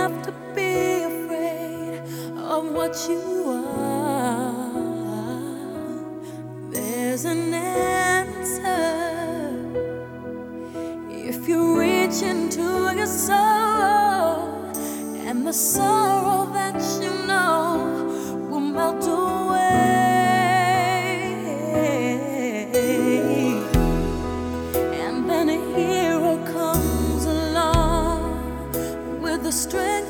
have to be afraid of what you are. There's an answer if you reach into your soul and the sorrow that you.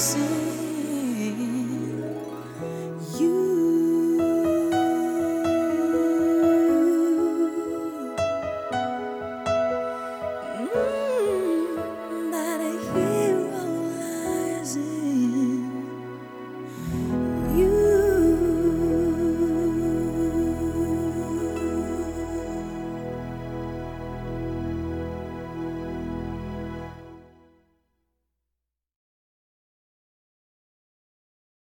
listen.